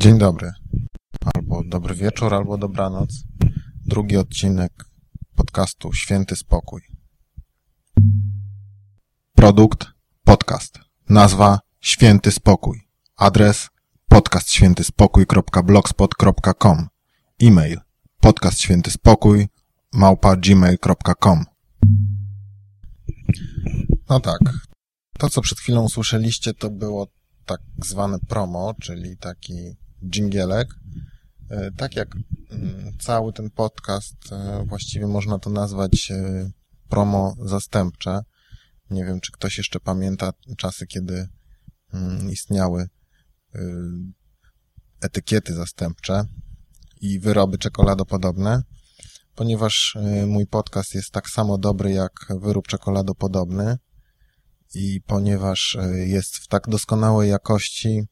Dzień dobry, albo dobry wieczór, albo dobranoc. Drugi odcinek podcastu Święty Spokój. Produkt podcast. Nazwa Święty Spokój. Adres podcastświętyspokój.blogspot.com E-mail podcastświętyspokój małpa gmail.com No tak, to co przed chwilą usłyszeliście to było tak zwane promo, czyli taki dżingielek. E, tak jak mm, cały ten podcast, e, właściwie można to nazwać e, promo zastępcze. Nie wiem, czy ktoś jeszcze pamięta czasy, kiedy mm, istniały etykiety zastępcze i wyroby czekoladopodobne. Ponieważ mój podcast jest tak samo dobry jak wyrób czekoladopodobny, i ponieważ jest w tak doskonałej jakości,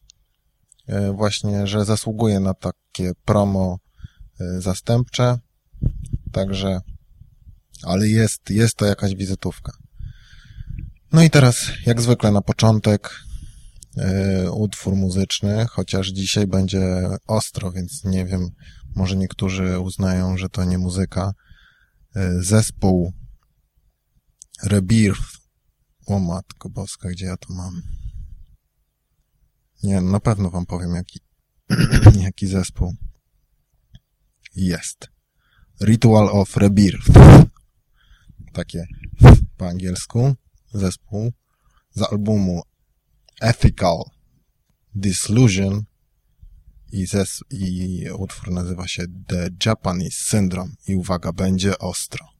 właśnie, że zasługuje na takie promo e, zastępcze, także, ale jest, jest to jakaś wizytówka. No i teraz, jak zwykle na początek, utwór muzyczny, chociaż dzisiaj będzie ostro, więc nie wiem, może niektórzy uznają, że to nie muzyka. Zespół Rebirth o matko boska, gdzie ja to mam? Nie, na pewno wam powiem, jaki, jaki zespół. Jest. Ritual of Rebirth. Takie po angielsku. Zespół z albumu Ethical Disillusion i, zes i utwór nazywa się The Japanese Syndrome i uwaga, będzie ostro.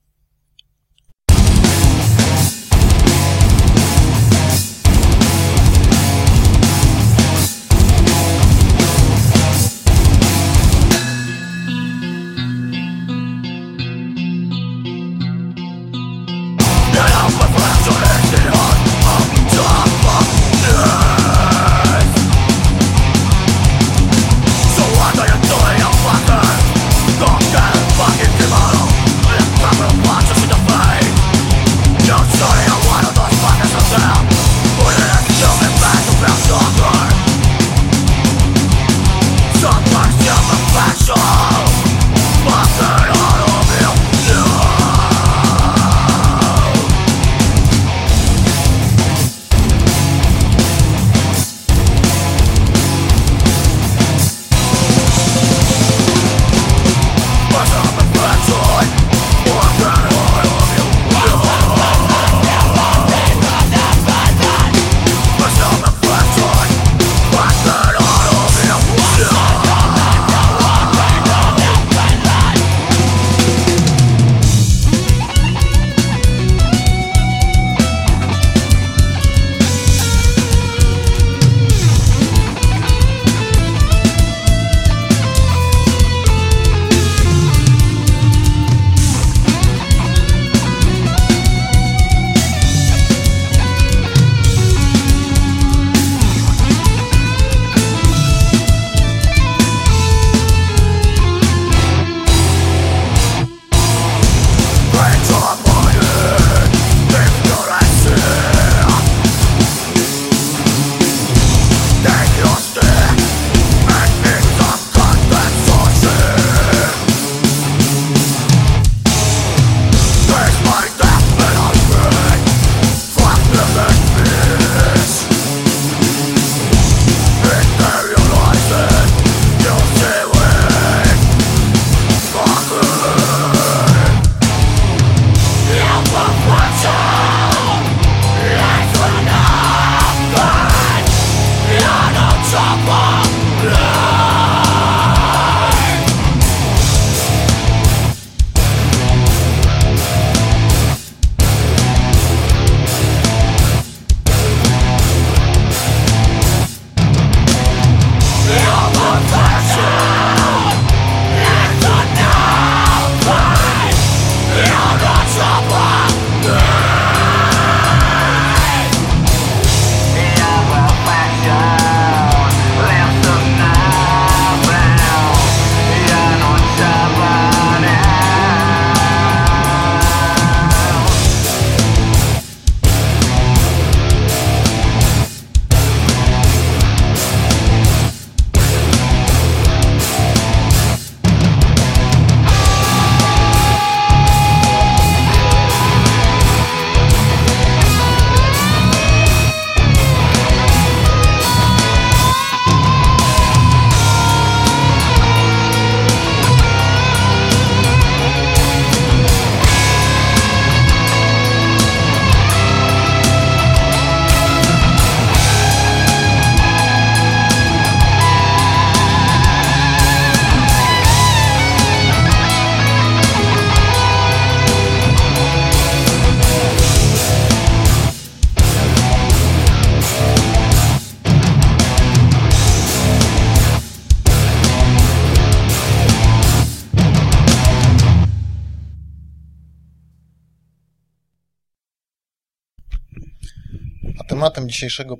Tematem dzisiejszego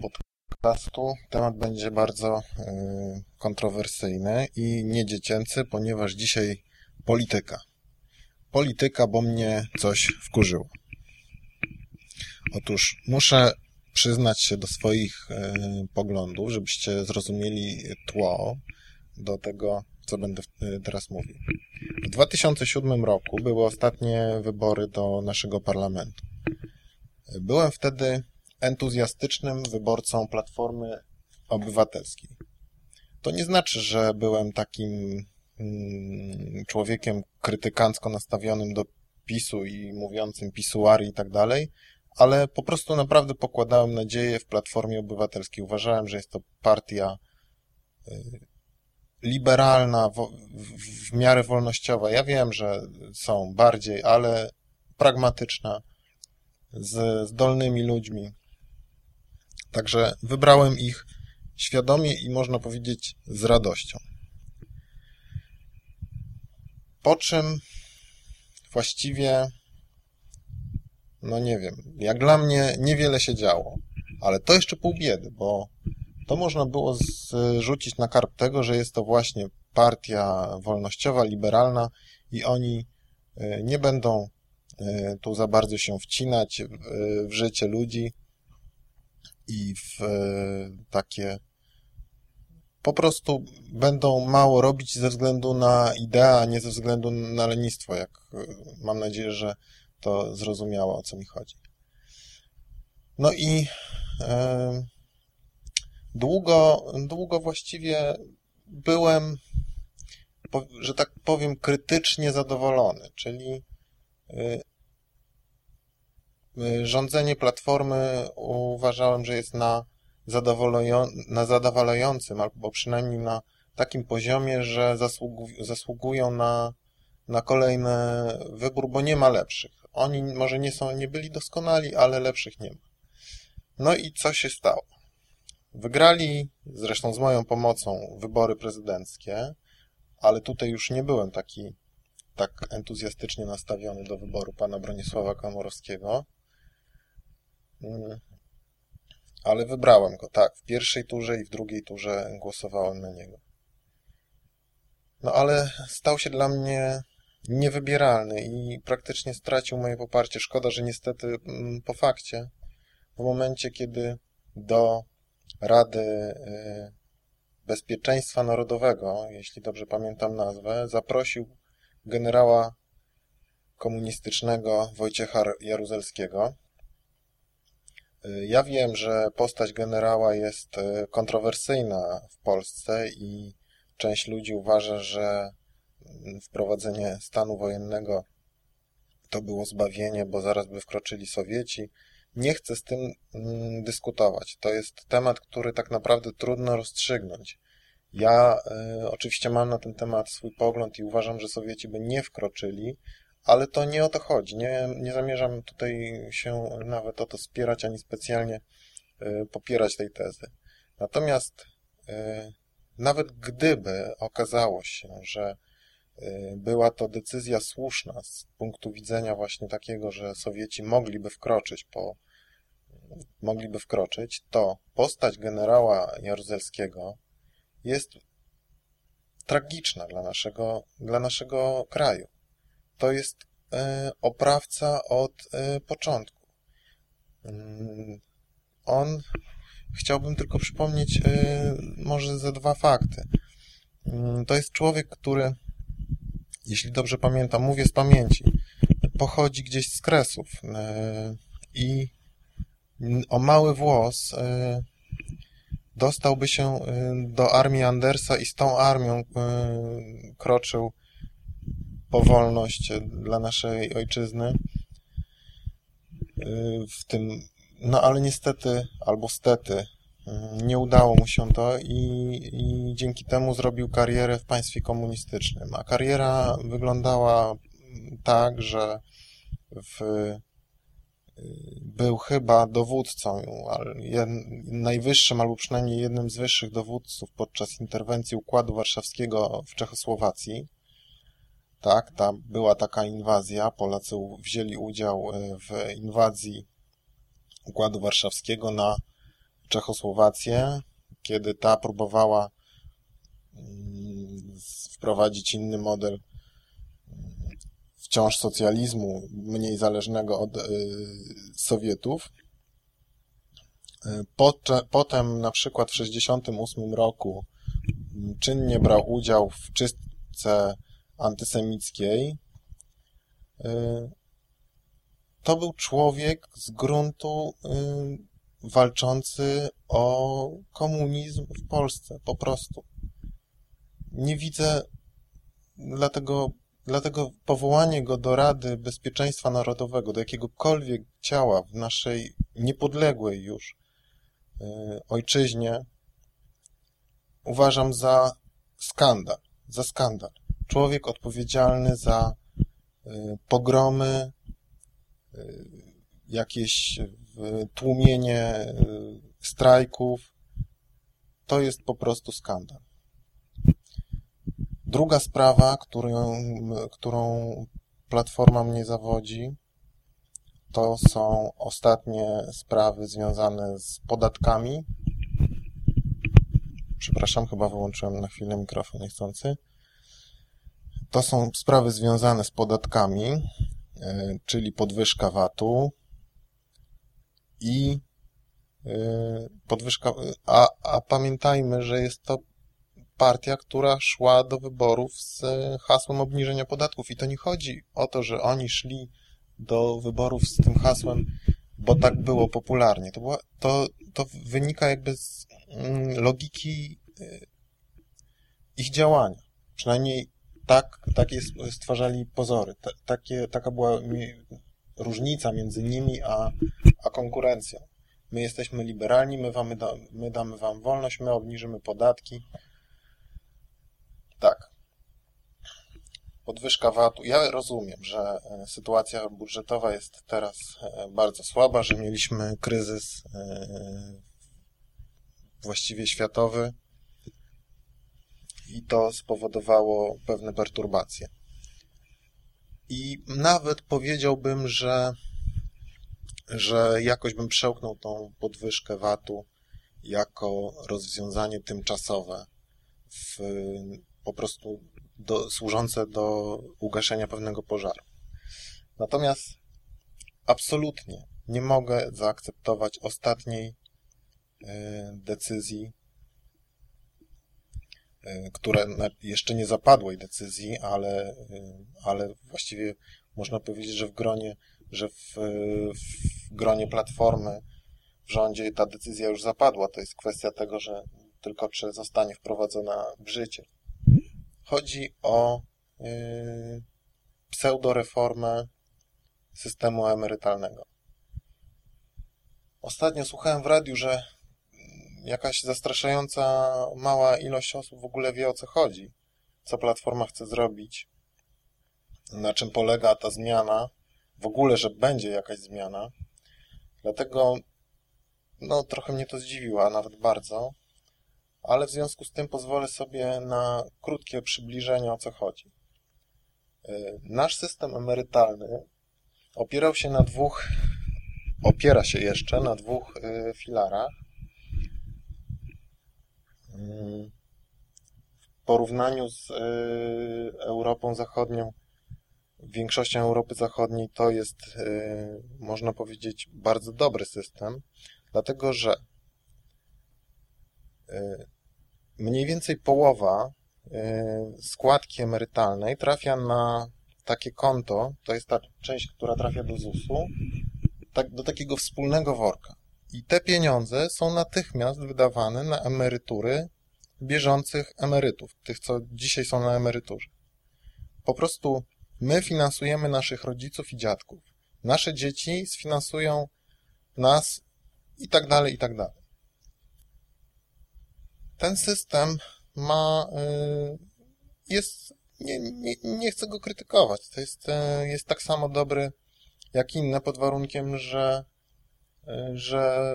podcastu temat będzie bardzo y, kontrowersyjny i niedziecięcy, ponieważ dzisiaj polityka. Polityka, bo mnie coś wkurzyło. Otóż muszę przyznać się do swoich y, poglądów, żebyście zrozumieli tło do tego, co będę y, teraz mówił. W 2007 roku były ostatnie wybory do naszego parlamentu. Byłem wtedy entuzjastycznym wyborcą Platformy Obywatelskiej. To nie znaczy, że byłem takim mm, człowiekiem krytykancko nastawionym do PiSu i mówiącym pisuary i tak dalej, ale po prostu naprawdę pokładałem nadzieję w Platformie Obywatelskiej. Uważałem, że jest to partia y, liberalna, w, w, miarę wolnościowa. Ja wiem, że są bardziej, ale pragmatyczna, z zdolnymi ludźmi. Także wybrałem ich świadomie i można powiedzieć z radością. Po czym właściwie, no nie wiem, jak dla mnie niewiele się działo, ale to jeszcze pół biedy, bo to można było zrzucić na karp tego, że jest to właśnie partia wolnościowa, liberalna i oni e, nie będą e, tu za bardzo się wcinać w życie ludzi i w e, takie po prostu będą mało robić ze względu na ideę, a nie ze względu na lenistwo, jak mam nadzieję, że to zrozumiało, o co mi chodzi. No i długo, długo właściwie byłem, że tak powiem, krytycznie zadowolony, czyli y, rządzenie Platformy uważałem, że jest na, na zadowalającym, albo przynajmniej na takim poziomie, że zasługu zasługują na, na kolejny wybór, bo nie ma lepszych. Oni może nie są, nie byli doskonali, ale lepszych nie ma. No i co się stało? Wygrali, zresztą z moją pomocą, wybory prezydenckie, ale tutaj już nie byłem taki tak entuzjastycznie nastawiony do wyboru pana Bronisława Komorowskiego. Mm. Ale wybrałem go, tak. W pierwszej turze i w drugiej turze głosowałem na niego. No ale stał się dla mnie niewybieralny i praktycznie stracił moje poparcie. Szkoda, że niestety mm, po fakcie, w momencie, kiedy do Rady y, Bezpieczeństwa Narodowego, jeśli dobrze pamiętam nazwę, zaprosił generała komunistycznego Wojciecha Jaruzelskiego. Ja wiem, że postać generała jest y, kontrowersyjna w Polsce i część ludzi uważa, że mm, wprowadzenie stanu wojennego to było zbawienie, bo zaraz by wkroczyli Sowieci nie chcę z tym mm, dyskutować. To jest temat, który tak naprawdę trudno rozstrzygnąć. Ja y, oczywiście mam na ten temat swój pogląd i uważam, że Sowieci by nie wkroczyli, ale to nie o to chodzi. Nie, nie zamierzam tutaj się nawet o to spierać, ani specjalnie y, popierać tej tezy. Natomiast y, nawet gdyby okazało się, że była to decyzja słuszna z punktu widzenia właśnie takiego, że Sowieci mogliby wkroczyć po mogliby wkroczyć, to postać generała Jaruzelskiego jest tragiczna dla naszego, dla naszego kraju. To jest e, oprawca od e, początku. Mm, on, chciałbym tylko przypomnieć e, może ze dwa fakty. Mm, to jest człowiek, który, jeśli dobrze pamiętam, mówię z pamięci, pochodzi gdzieś z Kresów i o mały włos dostałby się do armii Andersa i z tą armią kroczył po wolność dla naszej ojczyzny. W tym, no ale niestety, albo stety, nie udało mu się to i, i dzięki temu zrobił karierę w państwie komunistycznym. A kariera wyglądała tak, że w był chyba dowódcą, najwyższym albo przynajmniej jednym z wyższych dowódców podczas interwencji Układu Warszawskiego w Czechosłowacji. Tak, tam była taka inwazja. Polacy wzięli udział e, w inwazji Układu Warszawskiego na Czechosłowację, kiedy ta próbowała mm, wprowadzić inny model mm, wciąż socjalizmu, mniej zależnego od Sowietów. Potem na przykład w 1968 roku czynnie brał udział w czystce antysemickiej. To był człowiek z gruntu walczący o komunizm w Polsce, po prostu. Nie widzę, dlatego, dlatego powołanie go do Rady Bezpieczeństwa Narodowego, do jakiegokolwiek ciała w naszej niepodległej już y, ojczyźnie, uważam za skandal, za skandal. Człowiek odpowiedzialny za y, pogromy, y, jakieś tłumienie y, strajków. To jest po prostu skandal. Druga sprawa, którą, którą Platforma mnie zawodzi, to są ostatnie sprawy związane z podatkami. Przepraszam, chyba wyłączyłem na chwilę mikrofon niechcący. To są sprawy związane z podatkami, y, czyli podwyżka VAT-u, i y, podwyżka, a, a pamiętajmy, że jest to partia, która szła do wyborów z hasłem obniżenia podatków i to nie chodzi o to, że oni szli do wyborów z tym hasłem, bo tak było popularnie. To, była, to, to wynika jakby z mm, logiki y, ich działania. Przynajmniej tak, takie stwarzali pozory. takie, taka była różnica między nimi a, a konkurencją. My jesteśmy liberalni, my, wamy da, my damy wam wolność, my obniżymy podatki. Tak. Podwyżka VAT-u. Ja rozumiem, że e, sytuacja budżetowa jest teraz e, bardzo słaba, że mieliśmy kryzys e, właściwie światowy i to spowodowało pewne perturbacje. I nawet powiedziałbym, że, że jakoś bym przełknął tą podwyżkę VAT-u jako rozwiązanie tymczasowe, w, po prostu do, służące do ugaszenia pewnego pożaru. Natomiast absolutnie nie mogę zaakceptować ostatniej y, decyzji które jeszcze nie zapadłej decyzji, ale, y, ale właściwie można powiedzieć, że w gronie, że w, w gronie Platformy w rządzie ta decyzja już zapadła. To jest kwestia tego, że tylko czy zostanie wprowadzona w życie. Chodzi o yy, pseudoreformę systemu emerytalnego. Ostatnio słuchałem w radiu, że jakaś zastraszająca mała ilość osób w ogóle wie o co chodzi, co Platforma chce zrobić, na czym polega ta zmiana, w ogóle, że będzie jakaś zmiana. Dlatego no, trochę mnie to zdziwiło, a nawet bardzo, ale w związku z tym pozwolę sobie na krótkie przybliżenie o co chodzi. Y, nasz system emerytalny opierał się na dwóch, opiera się jeszcze na dwóch y, filarach w porównaniu z e, Europą Zachodnią, większością Europy Zachodniej to jest, e, można powiedzieć, bardzo dobry system, dlatego że e, mniej więcej połowa składki emerytalnej trafia na takie konto, to jest ta część, która trafia do ZUS-u, tak, do takiego wspólnego worka. I te pieniądze są natychmiast wydawane na emerytury bieżących emerytów, tych, co dzisiaj są na emeryturze. Po prostu my finansujemy naszych rodziców i dziadków. Nasze dzieci sfinansują nas i tak dalej, i tak dalej. Ten system ma, y, jest, nie, nie, nie chcę go krytykować, to jest, y, jest tak samo dobry jak inne pod warunkiem, że że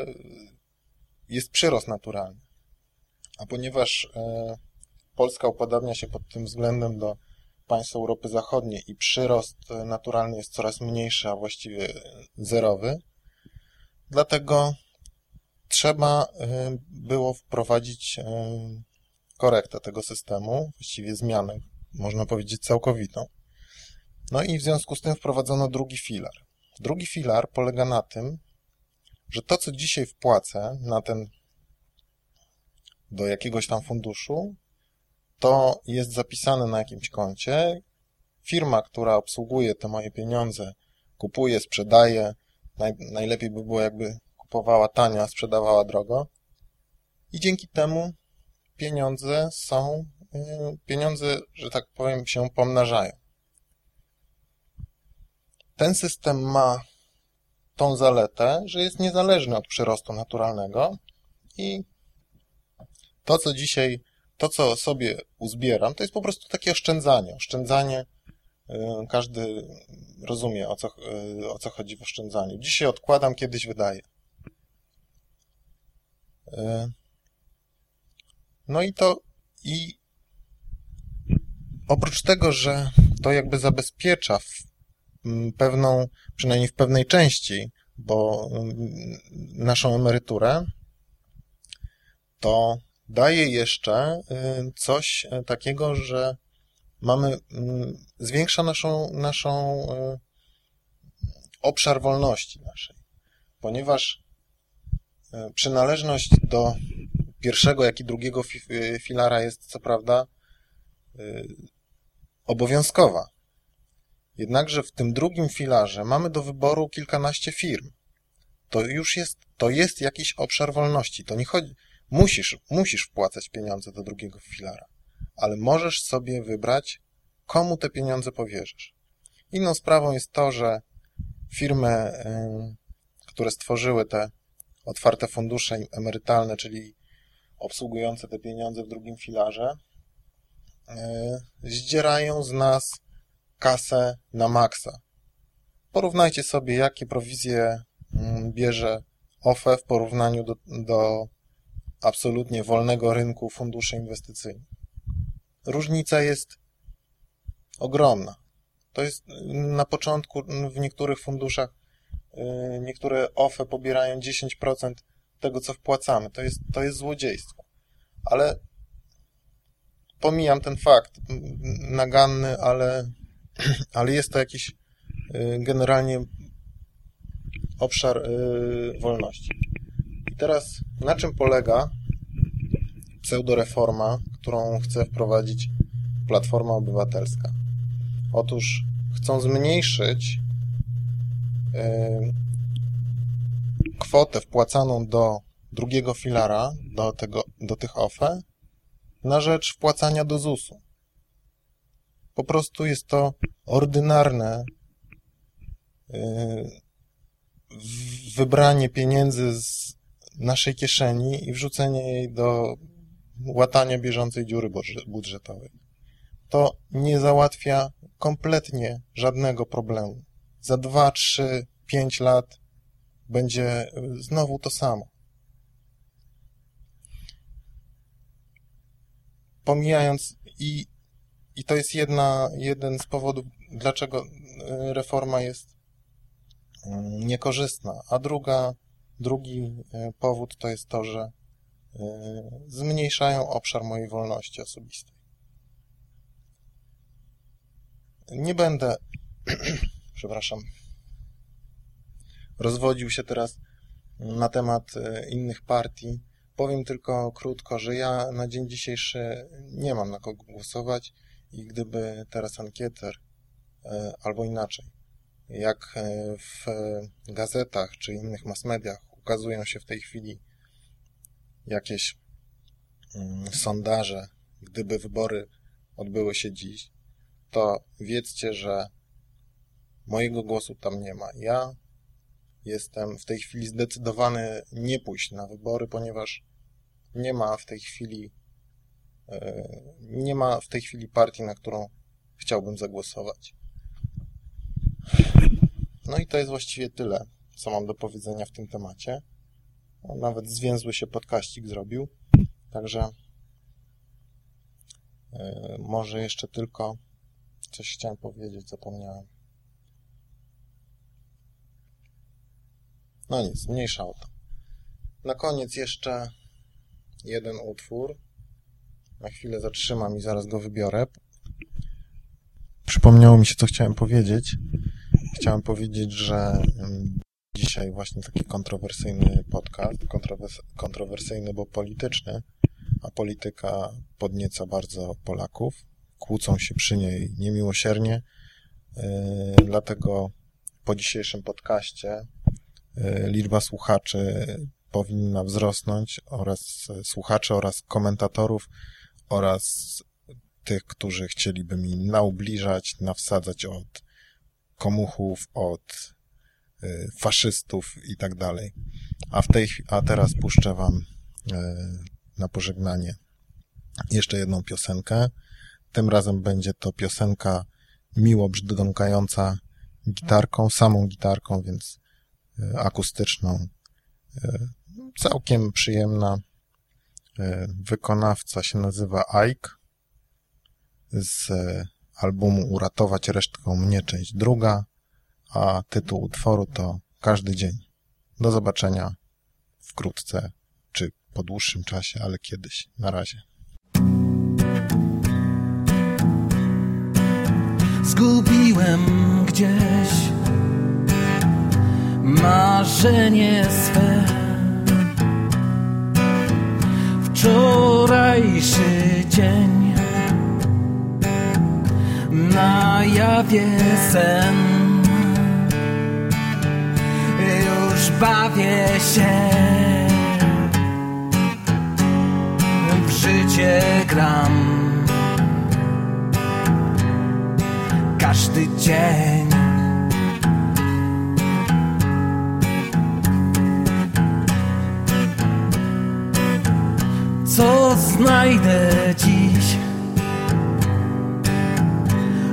jest przyrost naturalny. A ponieważ e, Polska upodabnia się pod tym względem do państw Europy Zachodniej i przyrost naturalny jest coraz mniejszy, a właściwie zerowy, dlatego trzeba było wprowadzić korektę tego systemu, właściwie zmianę, można powiedzieć całkowitą. No i w związku z tym wprowadzono drugi filar. Drugi filar polega na tym, że to, co dzisiaj wpłacę na ten do jakiegoś tam funduszu, to jest zapisane na jakimś koncie. Firma, która obsługuje te moje pieniądze, kupuje, sprzedaje. Naj, najlepiej by było, jakby kupowała tanio, a sprzedawała drogo. I dzięki temu pieniądze są, y, pieniądze, że tak powiem, się pomnażają. Ten system ma tą zaletę, że jest niezależny od przyrostu naturalnego i to, co dzisiaj, to, co sobie uzbieram, to jest po prostu takie oszczędzanie. Oszczędzanie, y, każdy rozumie, o co, y, o co chodzi w oszczędzaniu. Dzisiaj odkładam, kiedyś wydaję. Y, no i to, i oprócz tego, że to jakby zabezpiecza pewną, przynajmniej w pewnej części, bo naszą emeryturę, to daje jeszcze y, coś y, takiego, że mamy, mm, zwiększa naszą, naszą y, obszar wolności naszej, ponieważ przynależność do pierwszego, jak i drugiego filara jest co prawda obowiązkowa. Jednakże w tym drugim filarze mamy do wyboru kilkanaście firm. To już jest, to jest jakiś obszar wolności. To nie chodzi, Musisz, musisz wpłacać pieniądze do drugiego filara, ale możesz sobie wybrać, komu te pieniądze powierzysz. Inną sprawą jest to, że firmy, które stworzyły te otwarte fundusze emerytalne, czyli obsługujące te pieniądze w drugim filarze, zdzierają z nas kasę na maksa. Porównajcie sobie, jakie prowizje bierze OFE w porównaniu do, do absolutnie wolnego rynku funduszy inwestycyjnych. Różnica jest ogromna. To jest na początku w niektórych funduszach y, niektóre OFE pobierają 10% tego, co wpłacamy. To jest, to jest złodziejstwo. Ale pomijam ten fakt naganny, ale, ale jest to jakiś y, generalnie obszar y, wolności. I teraz na czym polega pseudoreforma, którą chce wprowadzić Platforma Obywatelska? Otóż chcą zmniejszyć yy, kwotę wpłacaną do drugiego filara, do, tego, do tych OFE, na rzecz wpłacania do ZUS-u. Po prostu jest to ordynarne yy, wybranie pieniędzy z naszej kieszeni i wrzucenie jej do łatania bieżącej dziury budżetowej. To nie załatwia kompletnie żadnego problemu. Za 2, 3, 5 lat będzie znowu to samo. Pomijając i, i to jest jedna, jeden z powodów, dlaczego reforma jest mm, niekorzystna, a druga Drugi e, powód to jest to, że zmniejszają obszar mojej wolności osobistej. Nie będę, przepraszam, rozwodził się teraz na temat innych partii. Powiem tylko krótko, że ja na dzień dzisiejszy nie mam na kogo głosować i gdyby teraz ankieter, albo inaczej, jak w gazetach czy innych mass mediach ukazują się w tej chwili jakieś mm, sondaże, gdyby wybory odbyły się dziś, to wiedzcie, że mojego głosu tam nie ma. Ja jestem w tej chwili zdecydowany nie pójść na wybory, ponieważ nie ma w tej chwili e, nie ma w tej chwili partii, na którą chciałbym zagłosować. No i to jest właściwie tyle co mam do powiedzenia w tym temacie. Nawet zwięzły się podkaścik zrobił. Także yy, może jeszcze tylko coś chciałem powiedzieć, zapomniałem. No nic, mniejsza o to. Na koniec jeszcze jeden utwór. Na chwilę zatrzymam i zaraz go wybiorę. Przypomniało mi się, co chciałem powiedzieć. Chciałem powiedzieć, że dzisiaj właśnie taki kontrowersyjny podcast, kontrowers kontrowersyjny, bo polityczny, a polityka podnieca bardzo Polaków. Kłócą się przy niej niemiłosiernie, yy, dlatego po dzisiejszym podcaście yy, liczba słuchaczy powinna wzrosnąć oraz słuchaczy oraz komentatorów oraz tych, którzy chcieliby mi naubliżać, nawsadzać od komuchów, od y, faszystów i tak dalej. A w tej a teraz puszczę wam y, na pożegnanie jeszcze jedną piosenkę. Tym razem będzie to piosenka miło brzdąkająca gitarką, samą gitarką, więc y, akustyczną. Całkiem przyjemna. Wykonawca się nazywa Ike z albumu Uratować resztką mnie, część druga, a tytuł utworu to Każdy dzień. Do zobaczenia wkrótce, czy po dłuższym czasie, ale kiedyś. Na razie. Zgubiłem gdzieś marzenie swe. Wczorajszy dzień. Na jawie sen. Już bawię się. W życie gram. Każdy dzień Co znajdę dziś.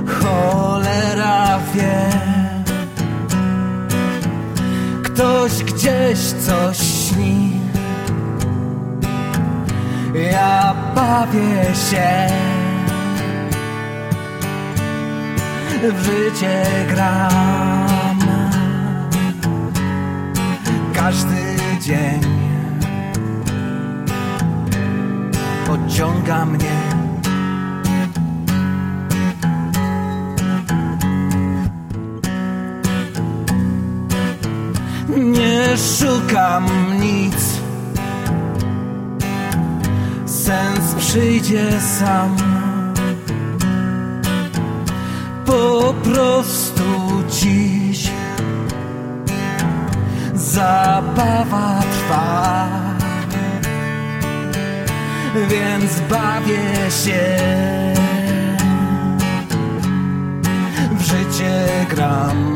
Cholera wie. Ktoś gdzieś coś śni. Ja bawię się. W życie gram. Każdy dzień Pociąga mnie. Nie szukam nic. Sens przyjdzie sam. Po prostu dziś Zabawa trwa Więc bawię się. W życie gram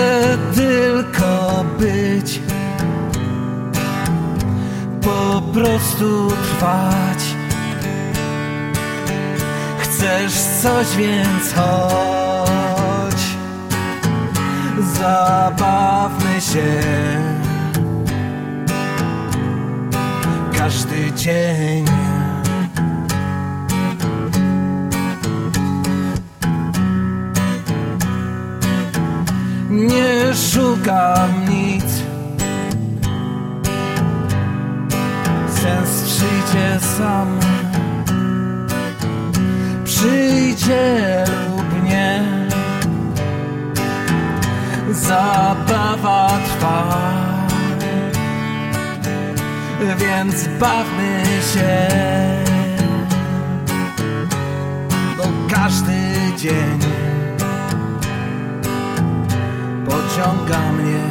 Chcę tylko być, po prostu trwać. Chcesz coś, więc chodź. Zabawmy się. Każdy dzień szukam nic. Sens przyjdzie sam. Przyjdzie lub nie. Zabawa trwa. Więc bawmy się. Bo każdy dzień Pociąga mnie